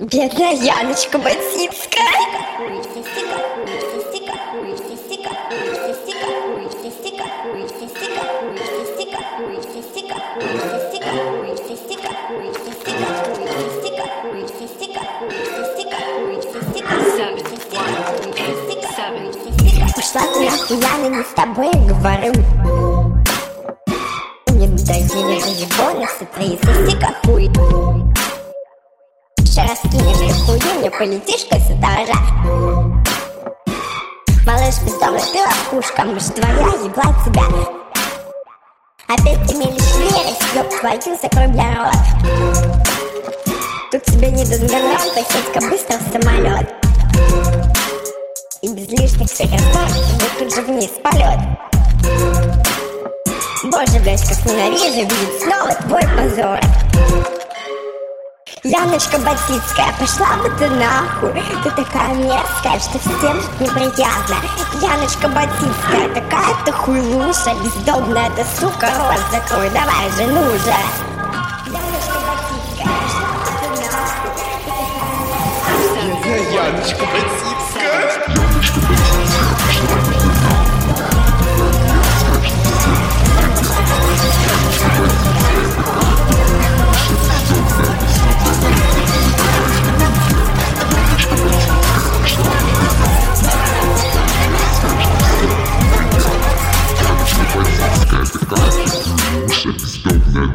Бедная Яночка. Пошла ты нахуй, Яна, не с тобой говорю. Не надоели же бонусы твои, соси хуй. Мне полетишь-ка с этажа. Малыш бездомный, ты лохушка, может твоя ебла тебя. Опять ты мелешь верить, ёб твою, закрой бля рот. Тут тебе не дадут гонорар, так быстро в самолет. И без лишних всех тебе тут же вниз полет. Боже, блядь, как ненавижу видеть снова твой позор. Яночка Батицкая, пошла бы ты нахуй. Ты такая мерзкая, что всем неприятно. Яночка Батицкая, такая ты хуйлуша Бездомная ты сука, рот закрой, давай жену уже Яночка Батицкая, Яночка Батицкая.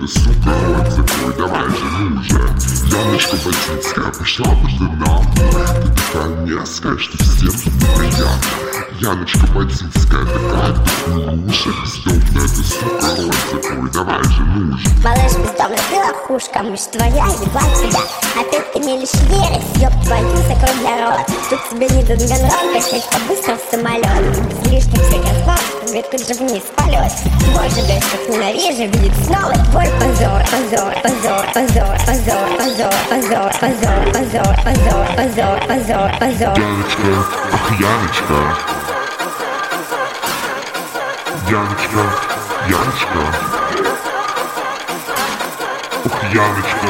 это, сука, он такой, давай же, ну же Яночка Бачинская пошла бы пошла нахуй Ты такая не скажешь ты всем тут Яночка Бачинская такая, ты хуйнуша Бездомная ты, сука, он такой, давай же, ну же Малыш, бездомная, ты лохушка, мышь твоя, ебать тебя. Опять ты мне лишь веришь, ёб твою, закрой мне рот Тут тебе не донгонрон, качать по-быстрому в самолет Слишком все всяких тебе тут же вниз полет Боже, блядь, как ненавижу видеть снова твой позор Позор, позор, позор, позор, позор, позор, позор, позор, позор, позор, позор, позор Яночка, Яночка Яночка, Яночка Ух, Яночка,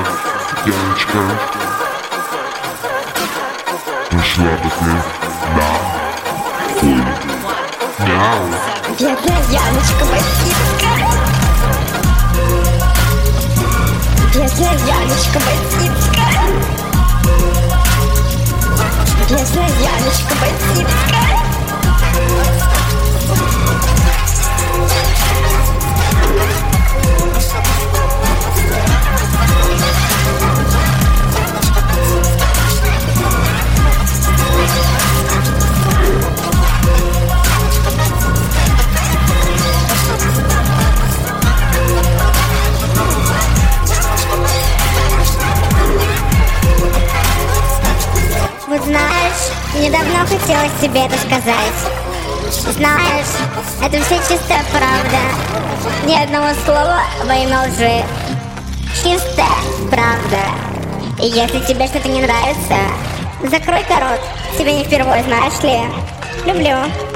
Яночка Пошла бы ты на хуй Мяу девочка бандитка. Бедная Яночка бандитка. Мне давно хотелось тебе это сказать. Знаешь, это все чистая правда. Ни одного слова во имя лжи. Чистая правда. И если тебе что-то не нравится, закрой рот. Тебе не впервые, знаешь ли. Люблю.